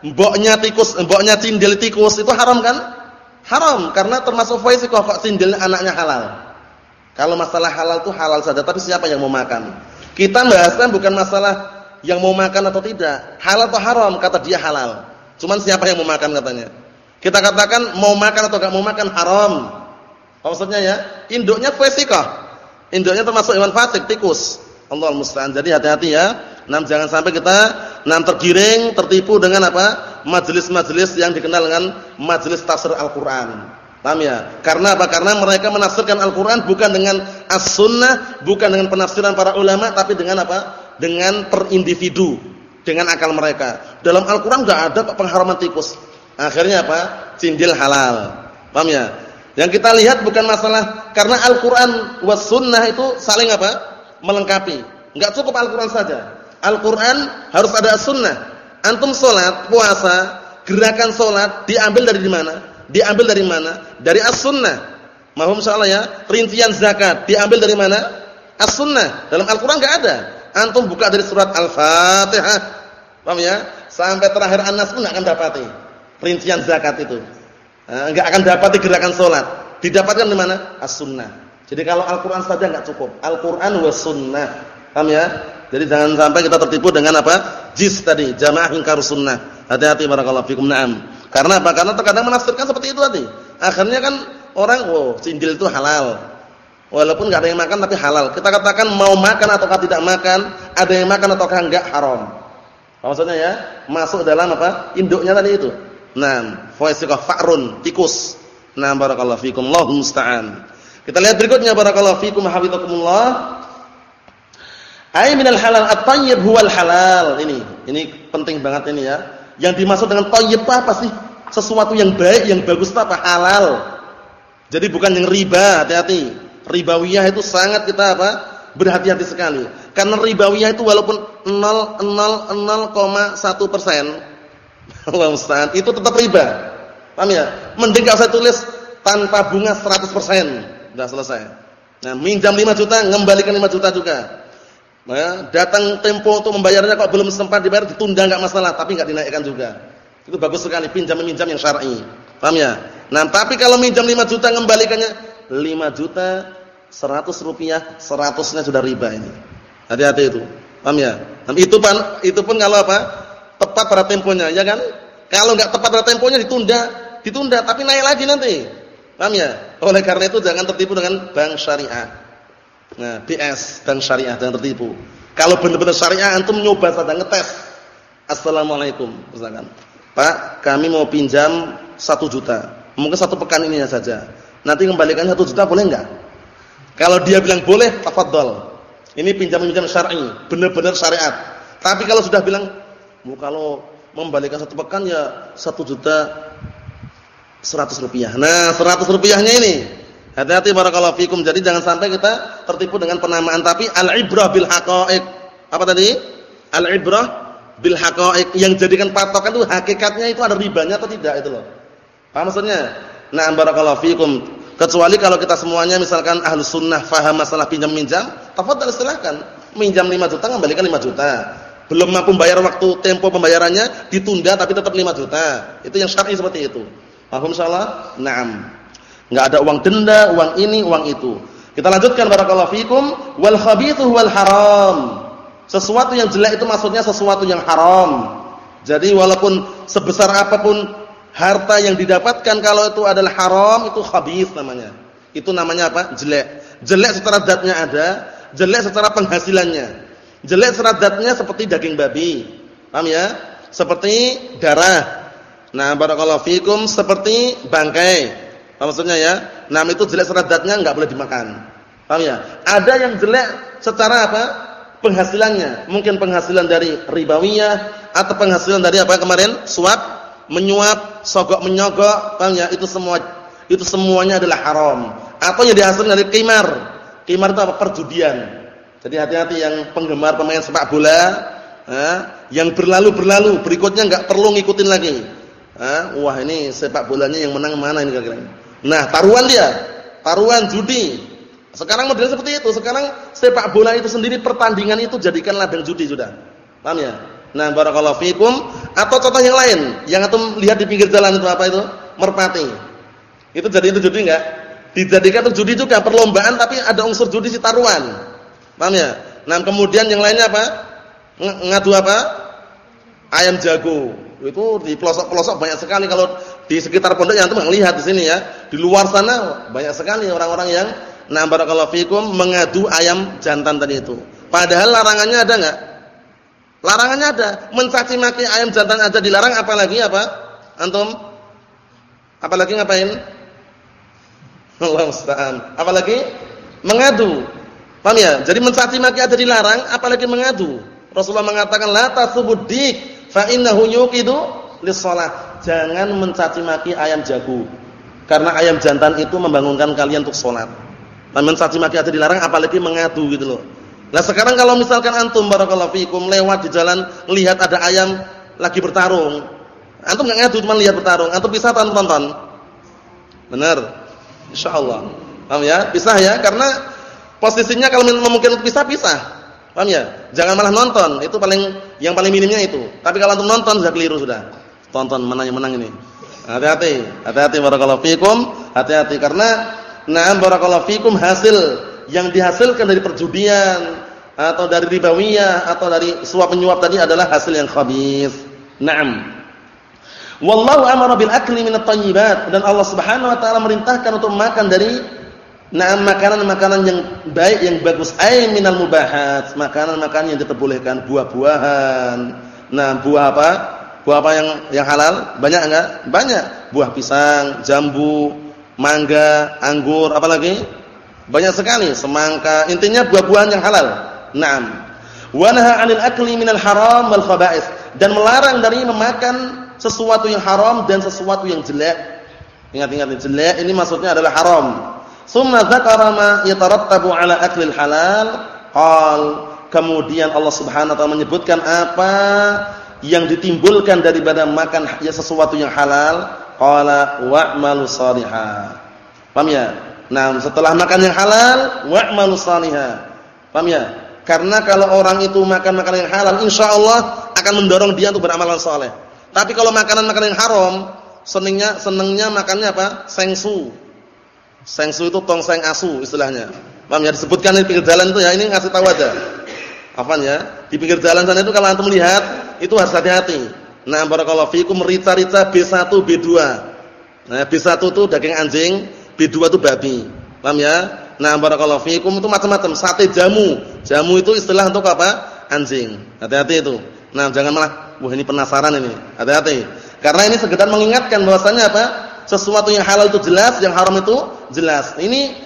mboknya tikus, mboknya cindil tikus itu haram kan? Haram karena termasuk faisikoh kok cindil anaknya halal. Kalau masalah halal itu halal saja, tapi siapa yang mau makan? Kita bahaskan bukan masalah yang mau makan atau tidak. Halal atau haram, kata dia halal. Cuman siapa yang mau makan katanya. Kita katakan mau makan atau gak mau makan haram. Maksudnya ya? Induknya fasikah. Induknya termasuk hewan fasik, tikus. Allah musta'an. Jadi hati-hati ya. Nam jangan sampai kita nam tergiring, tertipu dengan apa? Majelis-majelis yang dikenal dengan majelis tafsir Al-Qur'an. Paham ya? Karena apa? Karena mereka menafsirkan Al-Qur'an bukan dengan as-sunnah, bukan dengan penafsiran para ulama, tapi dengan apa? Dengan per individu, dengan akal mereka. Dalam Al-Qur'an enggak ada pengharaman tikus. Akhirnya apa? Cindil halal. Paham ya? Yang kita lihat bukan masalah karena Al-Qur'an was sunnah itu saling apa? melengkapi. Enggak cukup Al-Qur'an saja. Al-Qur'an harus ada as-sunnah. Antum salat, puasa, gerakan salat diambil dari mana? Diambil dari mana? Dari as-sunnah. Mahum insyaallah ya. Rincian zakat diambil dari mana? As-sunnah. Dalam Al-Qur'an enggak ada. Antum buka dari surat Al-Fatihah. Paham ya? Sampai terakhir An-Nas pun akan dapati rincian zakat itu. Enggak akan dapati gerakan salat. Didapatkan di mana? As-sunnah. Jadi kalau Al-Qur'an saja enggak cukup. Al-Qur'an was sunnah. Paham ya? Jadi jangan sampai kita tertipu dengan apa? Jis tadi, jamaah ingkar sunnah. Hati-hati barakallahu fikum. Naam. Karena apa? Karena terkadang menafsirkan seperti itu tadi. Akhirnya kan orang, oh, cindil itu halal. Walaupun enggak ada yang makan tapi halal. Kita katakan mau makan ataukah tidak makan, ada yang makan ataukah enggak haram. Maksudnya ya? Masuk dalam apa? Induknya tadi itu. Nah, faisiqah fa'run, tikus. Nah, barakallahu fikum, Allahu musta'an. Kita lihat berikutnya barakallahu fikum hafizakumullah. Ai minal halal at-tayyib huwal halal. Ini, ini penting banget ini ya. Yang dimaksud dengan thayyib sih? Sesuatu yang baik, yang bagus itu apa? Halal. Jadi bukan yang riba, hati-hati. Ribawiyah itu sangat kita apa? Berhati-hati sekali. Karena ribawiyah itu walaupun 0,0,1 persen, musta'an, itu tetap riba. Paham ya? Mending enggak usah tulis tanpa bunga 100%. Sudah selesai. Nah, minjam 5 juta, ngembalikan 5 juta juga. Nah, datang tempo untuk membayarnya kok belum sempat dibayar, ditunda enggak masalah, tapi enggak dinaikkan juga. Itu bagus sekali pinjam meminjam yang syar'i. Paham ya? Nah, tapi kalau minjam 5 juta ngembalikannya 5 juta 100 rupiah, 100-nya sudah riba ini. Hati-hati itu. Paham ya? Nah, itu pun itu pun kalau apa? Tepat pada temponya, ya kan? Kalau enggak tepat pada temponya ditunda, ditunda tapi naik lagi nanti. Paham ya? Oleh karena itu jangan tertipu dengan bank syariah. Nah, BS, bank syariah jangan tertipu. Kalau benar-benar syariah antum nyoba saja ngetes. Assalamualaikum misalkan. Pak, kami mau pinjam satu juta. Mungkin satu pekan ini saja. Nanti kembalikan satu juta boleh enggak? Kalau dia bilang boleh, tafadhol. Ini pinjam-pinjam syar'i, benar-benar syariat. Tapi kalau sudah bilang, mau kalau membalikan satu pekan ya satu juta seratus rupiah. Nah, seratus rupiahnya ini. Hati-hati barakallahu fikum. Jadi jangan sampai kita tertipu dengan penamaan. Tapi al-ibrah bil haqa'iq. Apa tadi? Al-ibrah bil haqa'iq yang jadikan patokan itu hakikatnya itu ada ribanya atau tidak itu loh. Paham maksudnya? Nah, barakallahu fikum. Kecuali kalau kita semuanya misalkan ahlus sunnah faham masalah pinjam minjam, tafadhal silahkan. Minjam 5 juta kembalikan 5 juta. Belum mampu bayar waktu tempo pembayarannya ditunda tapi tetap 5 juta. Itu yang syar'i seperti itu. Paham insyaallah? Naam. Enggak ada uang denda, uang ini, uang itu. Kita lanjutkan barakallahu fikum wal khabithu wal haram. Sesuatu yang jelek itu maksudnya sesuatu yang haram. Jadi walaupun sebesar apa pun harta yang didapatkan kalau itu adalah haram itu khabith namanya. Itu namanya apa? Jelek. Jelek secara zatnya ada, jelek secara penghasilannya. Jelek secara zatnya seperti daging babi. Paham ya? Seperti darah. Nah, barakallahu fikum seperti bangkai. Apa maksudnya ya? Nah, itu jelek secara zatnya enggak boleh dimakan. Paham ya? Ada yang jelek secara apa? penghasilannya. Mungkin penghasilan dari ribawiyah atau penghasilan dari apa kemarin? Suap, menyuap, sogok menyogok, paham ya? Itu semua itu semuanya adalah haram. Atau yang dihasilkan dari qimar. Qimar itu apa? Perjudian. Jadi hati-hati yang penggemar pemain sepak bola, eh, yang berlalu-berlalu, berikutnya enggak perlu ngikutin lagi. Eh, wah ini sepak bolanya yang menang mana ini kira-kira. Nah, taruhan dia. Taruhan judi sekarang model seperti itu. Sekarang sepak bola itu sendiri pertandingan itu jadikan ladang judi sudah. Paham ya? Nah, barakallahu fikum atau contoh yang lain yang antum lihat di pinggir jalan itu apa itu? Merpati. Itu jadi itu judi enggak? Dijadikan itu judi juga perlombaan tapi ada unsur judi si taruhan. Paham ya? Nah, kemudian yang lainnya apa? Ng ngadu apa? Ayam jago. Itu di pelosok-pelosok banyak sekali kalau di sekitar pondok yang antum lihat di sini ya. Di luar sana banyak sekali orang-orang yang Nah, barakallahu fikum mengadu ayam jantan tadi itu. Padahal larangannya ada enggak? Larangannya ada. Mencaci maki ayam jantan aja dilarang apalagi apa? Antum? Apalagi ngapain? Allah musta'an. Apalagi mengadu. Paham ya? Jadi mencaci maki aja dilarang apalagi mengadu. Rasulullah mengatakan la tasubuddik fa innahu yuqidu lis-shalah. Jangan mencaci maki ayam jago. Karena ayam jantan itu membangunkan kalian untuk salat. Namun caci maki aja dilarang apalagi mengadu gitu loh. Nah sekarang kalau misalkan antum barakallahu fikum lewat di jalan lihat ada ayam lagi bertarung. Antum enggak ngadu cuma lihat bertarung. Antum bisa atau nonton? Benar. Insyaallah. Paham ya? Pisah ya karena posisinya kalau mungkin pisah pisah. Paham ya? Jangan malah nonton. Itu paling yang paling minimnya itu. Tapi kalau antum nonton sudah keliru sudah. Tonton mana yang menang ini. Hati-hati. Hati-hati barakallahu fikum. Hati-hati karena Nah, barakallahu fikum hasil yang dihasilkan dari perjudian atau dari ribawiyah atau dari suap menyuap tadi adalah hasil yang khabith. Naam. Wallahu amara bil akli minat thayyibat dan Allah Subhanahu wa taala merintahkan untuk makan dari Nah, makanan-makanan yang baik yang bagus ay minal mubahat, makanan-makanan yang diperbolehkan, buah-buahan. Nah, buah apa? Buah apa yang yang halal? Banyak enggak? Banyak. Buah pisang, jambu, mangga, anggur, apalagi? Banyak sekali, semangka, intinya buah-buahan yang halal. Naam. Wa 'anil akli minal haram wal khaba'is dan melarang dari memakan sesuatu yang haram dan sesuatu yang jelek. Ingat-ingat jelek ini maksudnya adalah haram. Summa dzakara ma yatarattabu 'ala aklil halal. Qal kemudian Allah Subhanahu wa taala menyebutkan apa yang ditimbulkan daripada makan ya sesuatu yang halal Qala wa'malu salihah. Paham ya? Nah, setelah makan yang halal, wa'malu salihah. Paham ya? Karena kalau orang itu makan makanan yang halal, insya Allah akan mendorong dia untuk beramalan soleh. Tapi kalau makanan-makanan yang haram, senengnya senengnya makannya apa? Sengsu. Sengsu itu tongseng asu istilahnya. Paham ya? Disebutkan di pinggir jalan itu ya, ini ngasih tahu aja. Apa ya? Di pinggir jalan sana itu kalau antum melihat, itu harus hati-hati. Nah, barakallahu fikum rica-rica B1, B2. Nah, B1 itu daging anjing, B2 itu babi. Paham ya? Nah, barakallahu fikum itu macam-macam. Sate jamu. Jamu itu istilah untuk apa? Anjing. Hati-hati itu. Nah, jangan malah wah ini penasaran ini. Hati-hati. Karena ini sekedar mengingatkan bahwasanya apa? Sesuatu yang halal itu jelas, yang haram itu jelas. Ini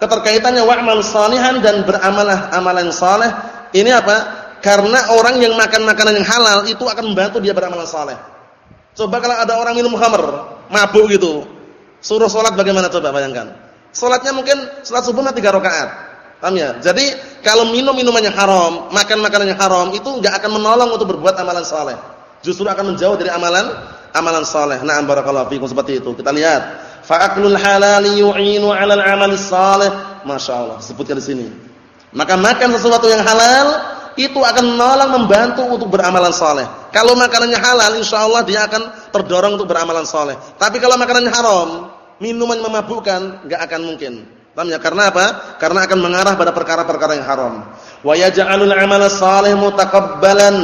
keterkaitannya wa'mal salihan dan beramalah amalan saleh. Ini apa? Karena orang yang makan makanan yang halal itu akan membantu dia beramal saleh. Coba kalau ada orang minum khamr, mabuk gitu. Suruh salat bagaimana coba bayangkan? Salatnya mungkin salat subuh tiga rakaat. Paham ya? Jadi kalau minum minuman yang haram, makan makanan yang haram itu enggak akan menolong untuk berbuat amalan saleh. Justru akan menjauh dari amalan amalan saleh. Na'am barakallahu fikum seperti itu. Kita lihat, fa'aklul halal yu'inu 'alal 'amali saleh. Masyaallah, sebutkan di sini. Maka makan sesuatu yang halal itu akan menolong membantu untuk beramalan saleh. Kalau makanannya halal, insyaallah dia akan terdorong untuk beramalan saleh. Tapi kalau makanannya haram, minuman memabukkan, enggak akan mungkin. Paham ya? Karena apa? Karena akan mengarah pada perkara-perkara yang haram. Wa yaj'alul 'amala salih mutaqabbalan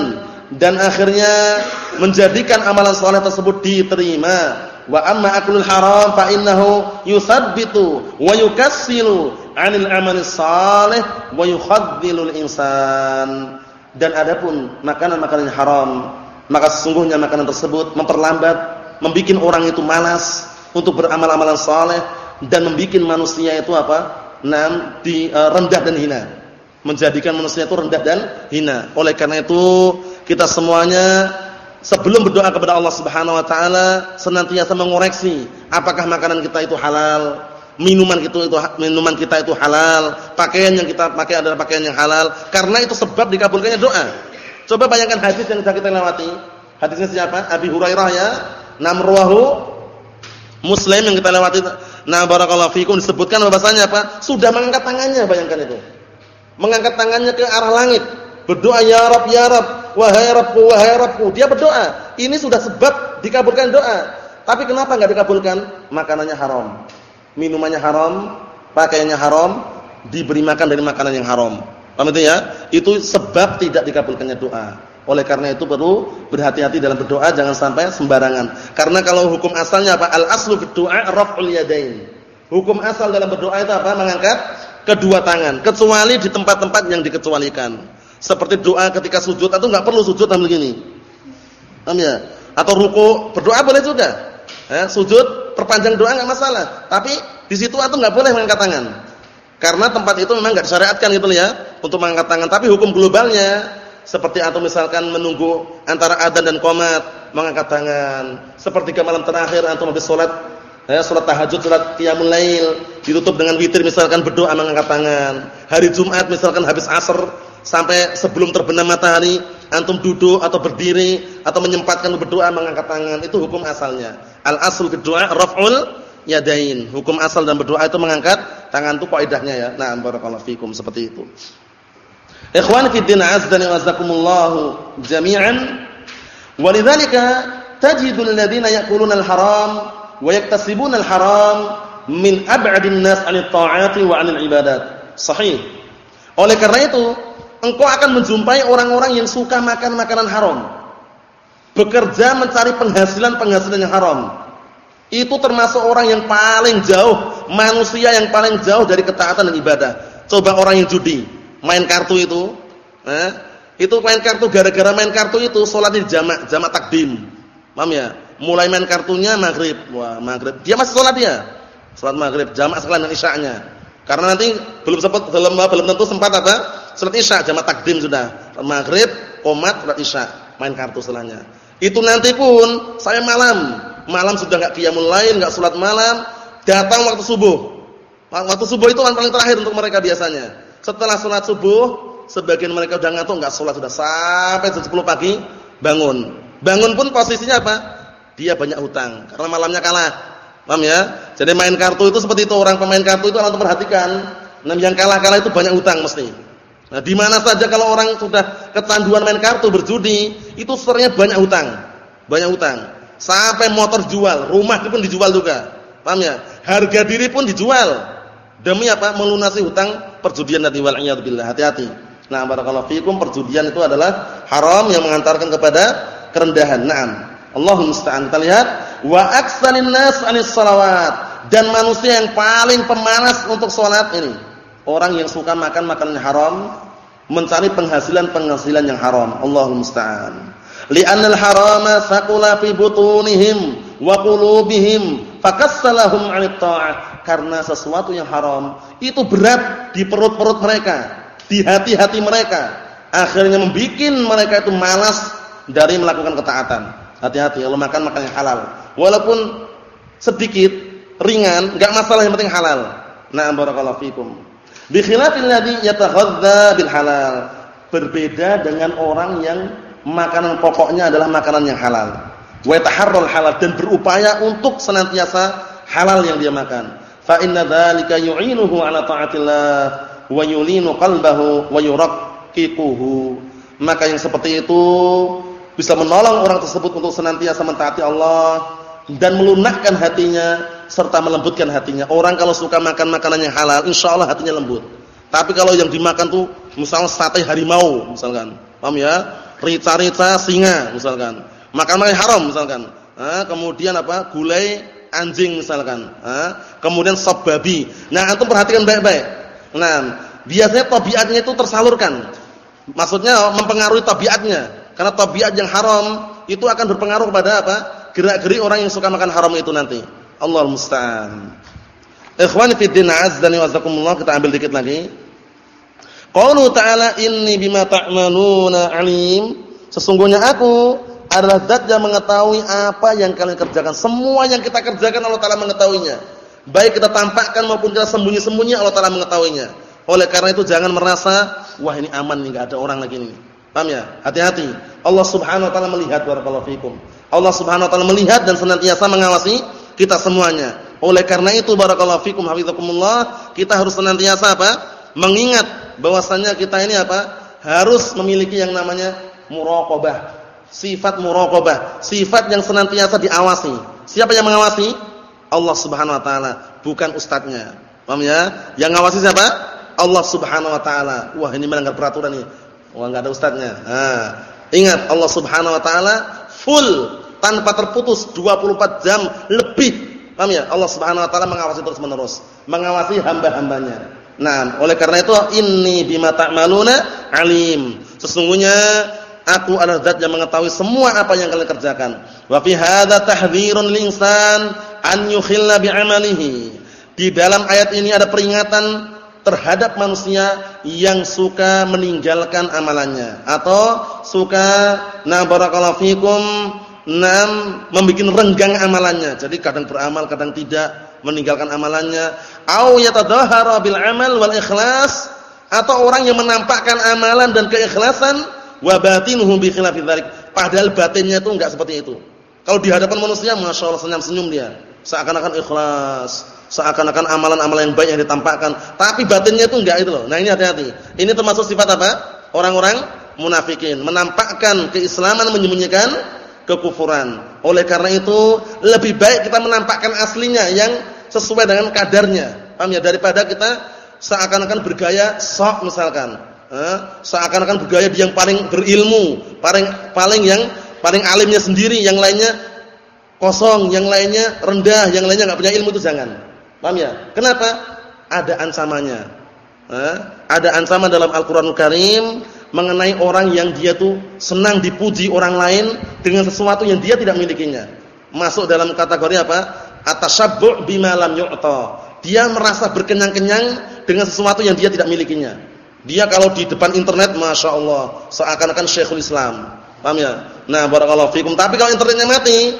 dan akhirnya menjadikan amalan saleh tersebut diterima. Wa amma aklul haram fa innahu yusabbitu wa yukassilu 'anil amali salih wa yukhadzilul insan. Dan adapun makanan-makanan haram, maka sesungguhnya makanan tersebut memperlambat, membikin orang itu malas untuk beramal-amalan saleh dan membuat manusia itu apa? Nam di uh, rendah dan hina. Menjadikan manusia itu rendah dan hina. Oleh karena itu, kita semuanya sebelum berdoa kepada Allah Subhanahu wa taala senantiasa mengoreksi apakah makanan kita itu halal, minuman kita itu minuman kita itu halal, pakaian yang kita pakai adalah pakaian yang halal karena itu sebab dikabulkannya doa. Coba bayangkan hadis yang kita lewati. Hadisnya siapa? Abi Hurairah ya. Namruhu Muslim yang kita lewati Nah, barakallahu fikum disebutkan bahasanya apa? Sudah mengangkat tangannya, bayangkan itu. Mengangkat tangannya ke arah langit. Berdoa ya Rabb ya Rabb, wahai Rabbku wahai Rabbku. Dia berdoa. Ini sudah sebab dikabulkan doa. Tapi kenapa enggak dikabulkan? Makanannya haram. Minumannya haram, pakaiannya haram, diberi makan dari makanan yang haram. Paham itu ya? Itu sebab tidak dikabulkannya doa. Oleh karena itu perlu berhati-hati dalam berdoa jangan sampai sembarangan. Karena kalau hukum asalnya apa? Al aslu fi du'a raf'ul yadain. Hukum asal dalam berdoa itu apa? Mengangkat kedua tangan, kecuali di tempat-tempat yang dikecualikan. Seperti doa ketika sujud atau enggak perlu sujud sambil begini. Paham ya? Atau ruku, berdoa boleh juga. Eh, sujud perpanjang doa enggak masalah. Tapi di situ atau enggak boleh mengangkat tangan. Karena tempat itu memang enggak disyariatkan gitu ya untuk mengangkat tangan, tapi hukum globalnya seperti atau misalkan menunggu antara adzan dan qomat mengangkat tangan seperti malam terakhir atau habis salat ya salat tahajud salat qiyamul lail ditutup dengan witir misalkan berdoa mengangkat tangan hari Jumat misalkan habis asar sampai sebelum terbenam matahari antum duduk atau berdiri atau menyempatkan berdoa mengangkat tangan itu hukum asalnya al asl kedua raf'ul yadain hukum asal dan berdoa itu mengangkat tangan itu kaidahnya ya nah barakallahu fikum seperti itu Ikhwan fi din azdani wa azakumullahu jami'an. Walidzalika tajidu alladhina ya'kuluna al-haram wa yaktasibuna al-haram min ab'adin nas 'anil ta'ati wa 'anil ibadat. Sahih. Oleh karena itu, engkau akan menjumpai orang-orang yang suka makan makanan haram. Bekerja mencari penghasilan-penghasilan yang haram. Itu termasuk orang yang paling jauh, manusia yang paling jauh dari ketaatan dan ibadah. Coba orang yang judi main kartu itu, eh, itu main kartu gara-gara main kartu itu sholat di jamak, jamak takdim. Paham ya? Mulai main kartunya maghrib, wah maghrib. Dia masih sholat dia. Sholat maghrib, jamak sekalian isyaknya. Karena nanti belum sempat belum belum tentu sempat apa? Sholat isya, jamak takdim sudah. Maghrib, komat, sholat isya, main kartu setelahnya. Itu nanti pun saya malam, malam sudah enggak qiyamul lain, enggak sholat malam, datang waktu subuh. Waktu subuh itu paling terakhir untuk mereka biasanya. Setelah sholat subuh, sebagian mereka sudah ngantuk, enggak sholat sudah sampai jam 10 pagi bangun. Bangun pun posisinya apa? Dia banyak hutang karena malamnya kalah. Paham ya? Jadi main kartu itu seperti itu orang pemain kartu itu antum perhatikan, nah yang kalah-kalah itu banyak utang mesti. Nah, di mana saja kalau orang sudah kecanduan main kartu berjudi, itu sebenarnya banyak utang. Banyak utang. Sampai motor jual, rumah pun dijual juga. Paham ya? Harga diri pun dijual. Demi apa? Melunasi hutang perjudian tadi wal billah. Hati-hati. Nah, barakallahu fikum perjudian itu adalah haram yang mengantarkan kepada kerendahan. Naam. Allahumma musta'an. Kita lihat wa aksanin nas 'anis salawat dan manusia yang paling pemalas untuk salat ini orang yang suka makan makanan haram mencari penghasilan-penghasilan yang haram. Allahumma musta'an. Li'annal harama saqula fi butunihim wa qulubihim fakassalahum 'anit ta'ah. Karena sesuatu yang haram itu berat di perut-perut mereka di hati-hati mereka. Akhirnya membuat mereka itu malas dari melakukan ketaatan. Hati-hati kalau makan makan yang halal. Walaupun sedikit ringan enggak masalah yang penting halal. Nah barakallahu fikum bi khilafil ladzi yataghadza bil halal. Berbeda dengan orang yang makanan pokoknya adalah makanan yang halal. Wa yataharral halal dan berupaya untuk senantiasa halal yang dia makan. Fa inna dzalika yu'inuhu ala taatillah wa yulinu qalbahu wa yuraqqiquhu maka yang seperti itu bisa menolong orang tersebut untuk senantiasa mentaati Allah dan melunakkan hatinya serta melembutkan hatinya. Orang kalau suka makan makanan yang halal, insya Allah hatinya lembut. Tapi kalau yang dimakan tuh misalnya sate harimau misalkan, paham ya? Rica-rica singa misalkan. Makanan yang haram misalkan. Nah, kemudian apa? Gulai anjing misalkan. Nah, kemudian sop babi. Nah, antum perhatikan baik-baik. Nah, biasanya tabiatnya itu tersalurkan. Maksudnya mempengaruhi tabiatnya. Karena tabiat yang haram itu akan berpengaruh kepada apa? Gerak-gerik orang yang suka makan haram itu nanti. Allah musta'an. Ikhwani fi din azdani wa zakumullah kita ambil dikit lagi. Qaulu ta'ala inni bima ta'maluna alim. Sesungguhnya aku adalah zat yang mengetahui apa yang kalian kerjakan. Semua yang kita kerjakan Allah Taala mengetahuinya. Baik kita tampakkan maupun kita sembunyi-sembunyi Allah Taala mengetahuinya. Oleh karena itu jangan merasa wah ini aman nih enggak ada orang lagi nih. Paham ya? Hati-hati. Allah Subhanahu wa taala melihat barakallahu fikum. Allah Subhanahu wa taala melihat dan senantiasa mengawasi kita semuanya. Oleh karena itu barakallahu fikum hafizakumullah, kita harus senantiasa apa? Mengingat bahwasanya kita ini apa? Harus memiliki yang namanya muraqabah. Sifat muraqabah, sifat yang senantiasa diawasi. Siapa yang mengawasi? Allah Subhanahu wa taala, bukan ustadznya. Paham ya? Yang ngawasi siapa? Allah Subhanahu wa taala. Wah, ini melanggar peraturan ini Wah enggak ada ustaznya. Nah, ingat Allah Subhanahu wa taala full tanpa terputus 24 jam lebih. Paham ya? Allah Subhanahu wa taala mengawasi terus-menerus, mengawasi hamba-hambanya. Nah, oleh karena itu inni bima ta'maluna alim. Sesungguhnya aku adalah zat yang mengetahui semua apa yang kalian kerjakan. Wa fi hadza tahdhirun lil an yukhilla bi amalihi. Di dalam ayat ini ada peringatan terhadap manusia yang suka meninggalkan amalannya atau suka na barakallahu fikum nam membikin renggang amalannya. Jadi kadang beramal, kadang tidak meninggalkan amalannya. Au yatadahhara bil amal wal ikhlas atau orang yang menampakkan amalan dan keikhlasan wa batinuhu bi khilafi dzalik. Padahal batinnya itu enggak seperti itu. Kalau di hadapan manusia masyaallah senyum-senyum dia, seakan-akan ikhlas Seakan-akan amalan-amalan yang baik yang ditampakkan, tapi batinnya itu enggak itu loh. Nah, ini hati-hati. Ini termasuk sifat apa? Orang-orang munafikin, menampakkan keislaman menyembunyikan kekufuran. Oleh karena itu, lebih baik kita menampakkan aslinya yang sesuai dengan kadarnya. Paham ya? Daripada kita seakan-akan bergaya sok misalkan. Eh, seakan-akan bergaya yang paling berilmu, paling paling yang paling alimnya sendiri, yang lainnya kosong, yang lainnya rendah, yang lainnya enggak punya ilmu itu jangan. Paham ya? Kenapa? Ada ancamannya. Eh? Ada ancaman dalam Al-Qur'an Karim mengenai orang yang dia tuh senang dipuji orang lain dengan sesuatu yang dia tidak milikinya. Masuk dalam kategori apa? Atasyabbu' bima lam yu'ta. Dia merasa berkenyang-kenyang dengan sesuatu yang dia tidak milikinya. Dia kalau di depan internet Masya Allah seakan-akan Syekhul Islam. Paham ya? Nah, barakallahu fikum. Tapi kalau internetnya mati,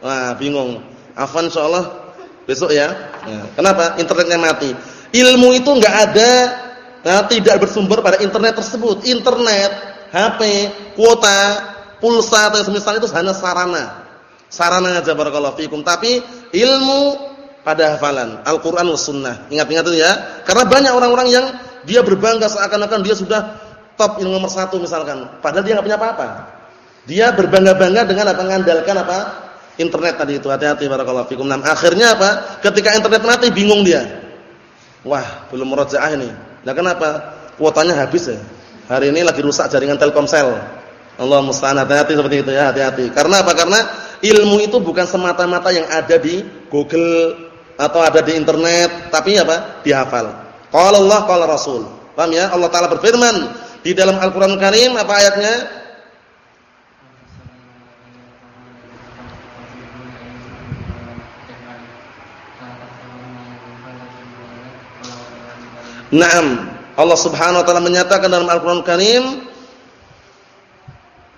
wah bingung. Afan insyaallah besok ya. Nah, kenapa? Internetnya mati. Ilmu itu enggak ada nah, tidak bersumber pada internet tersebut. Internet, HP, kuota, pulsa atau semisal itu hanya sarana. Sarana aja barakallahu fikum. Tapi ilmu pada hafalan Al-Qur'an was sunnah. Ingat-ingat itu ya. Karena banyak orang-orang yang dia berbangga seakan-akan dia sudah top ilmu nomor satu misalkan. Padahal dia nggak punya apa-apa. Dia berbangga-bangga dengan apa mengandalkan apa? Internet tadi itu. Hati-hati barakallahu fikum. Nah, akhirnya apa? Ketika internet mati bingung dia. Wah, belum murojaah ini. Nah, kenapa? Kuotanya habis ya. Hari ini lagi rusak jaringan Telkomsel. Allah musta'an hati-hati seperti itu ya, hati-hati. Karena apa? Karena ilmu itu bukan semata-mata yang ada di Google atau ada di internet, tapi apa? Dihafal. Qala Allah, qala Rasul. Paham ya? Allah taala berfirman di dalam Al-Qur'an Karim apa ayatnya? Naam. Allah Subhanahu wa taala menyatakan dalam Al-Qur'an Karim,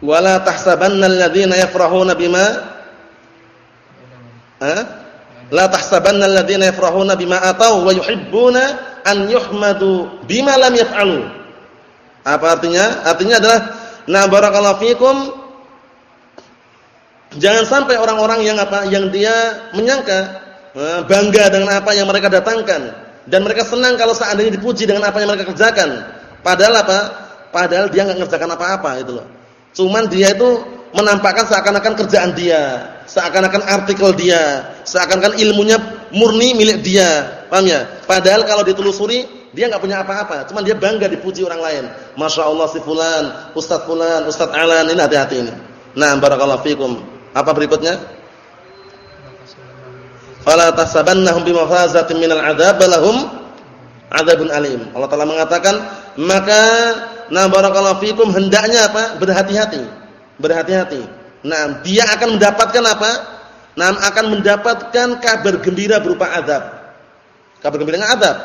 "Wala tahsabanna alladziina yafrahuna bima" Ha? La tahsabanna alladziina yafrahuna bima atau wa yuhibbuna an yuhmadu bima lam yaf'alu. Apa artinya? Artinya adalah na barakallahu fikum jangan sampai orang-orang yang apa yang dia menyangka bangga dengan apa yang mereka datangkan dan mereka senang kalau seandainya dipuji dengan apa yang mereka kerjakan. Padahal apa? Padahal dia enggak ngerjakan apa-apa itu loh. Cuman dia itu menampakkan seakan-akan kerjaan dia, seakan-akan artikel dia, seakan-akan ilmunya murni milik dia. Paham ya? Padahal kalau ditelusuri dia enggak punya apa-apa, cuman dia bangga dipuji orang lain. Masya Allah si fulan, Ustaz fulan, Ustaz Alan, ini hati-hati ini. Nah, barakallahu fikum. Apa berikutnya? Fala tasabannahum bimafazatin minal adzab balahum adzabun alim. Allah Taala mengatakan, maka nah barakallahu fikum hendaknya apa? Berhati-hati. Berhati-hati. Nah, dia akan mendapatkan apa? Nah, akan mendapatkan kabar gembira berupa azab. Kabar gembiranya azab.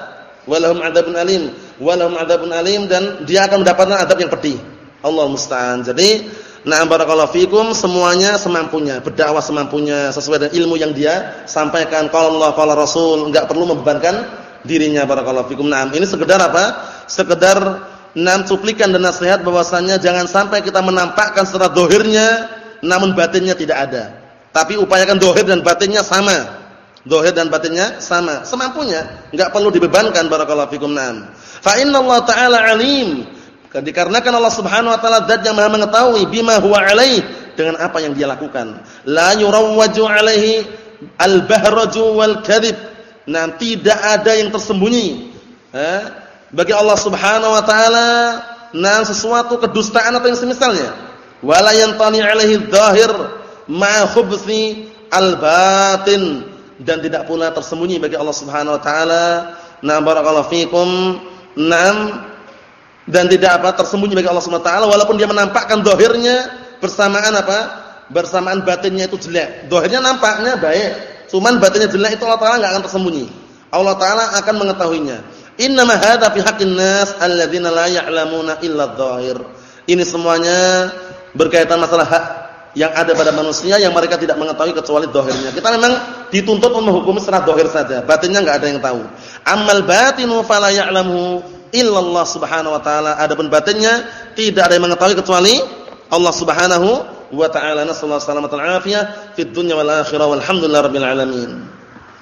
Walahum adzabun alim, walahum adzabun alim dan dia akan mendapatkan azab yang pedih. Allah musta'an. Jadi Nah, barakallahu fikum semuanya semampunya, berdakwah semampunya sesuai dengan ilmu yang dia sampaikan. Qala Allah, qala Rasul, enggak perlu membebankan dirinya barakallahu fikum. Nah, ini sekedar apa? Sekedar enam cuplikan dan nasihat bahwasanya jangan sampai kita menampakkan secara dohirnya namun batinnya tidak ada. Tapi upayakan dohir dan batinnya sama. Dohir dan batinnya sama, semampunya, enggak perlu dibebankan barakallahu fikum. Nah, fa inna taala alim Dikarenakan Allah Subhanahu wa taala zat yang Maha mengetahui bima huwa alaih dengan apa yang dia lakukan. La yurawwaju alaihi al-bahraju wal kadhib. Nah, tidak ada yang tersembunyi. Eh? Bagi Allah Subhanahu wa taala nah sesuatu kedustaan atau yang semisalnya. Wala yantani alaihi dzahir ma khubthi al-batin dan tidak pula tersembunyi bagi Allah Subhanahu wa taala. Nah, barakallahu fikum. Naam dan tidak apa tersembunyi bagi Allah Subhanahu wa taala walaupun dia menampakkan zahirnya bersamaan apa? bersamaan batinnya itu jelek. Zahirnya nampaknya baik, cuman batinnya jelek itu Allah taala enggak akan tersembunyi. Allah taala akan mengetahuinya. Innama hadza fi haqqin nas alladzina la ya'lamuna illa dhahir. Ini semuanya berkaitan masalah hak yang ada pada manusia yang mereka tidak mengetahui kecuali zahirnya. Kita memang dituntut untuk menghukumi secara zahir saja, batinnya enggak ada yang tahu. Amal batinu fala ya'lamu illallah subhanahu wa ta'ala. Adapun batinnya tidak ada yang mengetahui kecuali Allah subhanahu wa ta'ala. Nasallahu salamatan afiyah fid dunya wal akhirah walhamdulillah rabbil alamin.